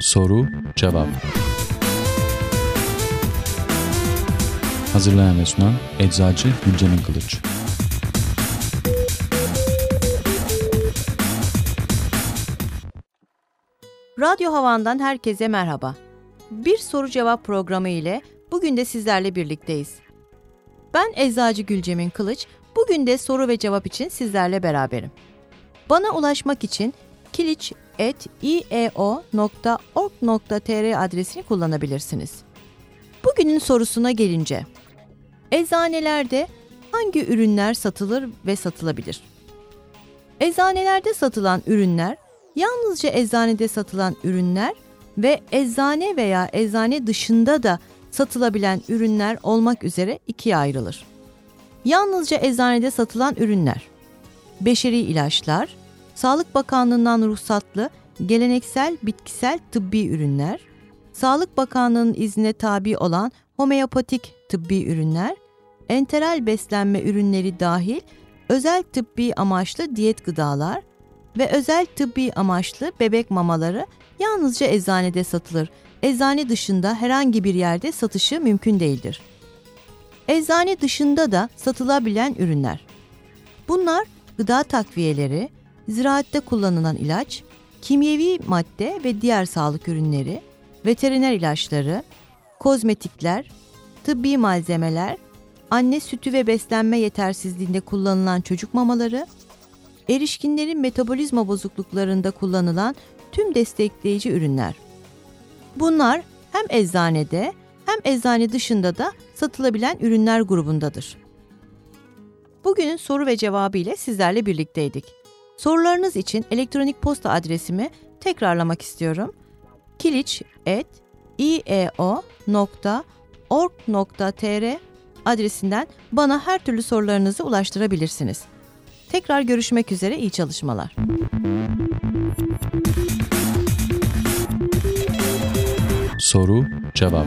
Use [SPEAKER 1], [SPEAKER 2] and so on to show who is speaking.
[SPEAKER 1] Soru Cevap Hazırlayan ve sunan Eczacı Gülcemin Kılıç
[SPEAKER 2] Radyo Havan'dan herkese merhaba. Bir soru cevap programı ile bugün de sizlerle birlikteyiz. Ben Eczacı Gülcemin Kılıç, bugün de soru ve cevap için sizlerle beraberim. Bana ulaşmak için kiliç.ieo.org.tr adresini kullanabilirsiniz. Bugünün sorusuna gelince, eczanelerde hangi ürünler satılır ve satılabilir? Eczanelerde satılan ürünler, yalnızca eczanede satılan ürünler ve eczane veya eczane dışında da satılabilen ürünler olmak üzere ikiye ayrılır. Yalnızca eczanede satılan ürünler, beşeri ilaçlar, Sağlık Bakanlığı'ndan ruhsatlı geleneksel bitkisel tıbbi ürünler, Sağlık Bakanlığı'nın iznine tabi olan homeopatik tıbbi ürünler, enteral beslenme ürünleri dahil özel tıbbi amaçlı diyet gıdalar ve özel tıbbi amaçlı bebek mamaları yalnızca eczanede satılır. Eczane dışında herhangi bir yerde satışı mümkün değildir. Eczane dışında da satılabilen ürünler. Bunlar gıda takviyeleri, ziraatte kullanılan ilaç, kimyevi madde ve diğer sağlık ürünleri, veteriner ilaçları, kozmetikler, tıbbi malzemeler, anne sütü ve beslenme yetersizliğinde kullanılan çocuk mamaları, erişkinlerin metabolizma bozukluklarında kullanılan tüm destekleyici ürünler. Bunlar hem eczanede hem eczane dışında da satılabilen ürünler grubundadır. Bugünün soru ve cevabı ile sizlerle birlikteydik. Sorularınız için elektronik posta adresimi tekrarlamak istiyorum. kiliç.ieo.org.tr adresinden bana her türlü sorularınızı ulaştırabilirsiniz. Tekrar görüşmek üzere, iyi çalışmalar.
[SPEAKER 1] Soru Cevap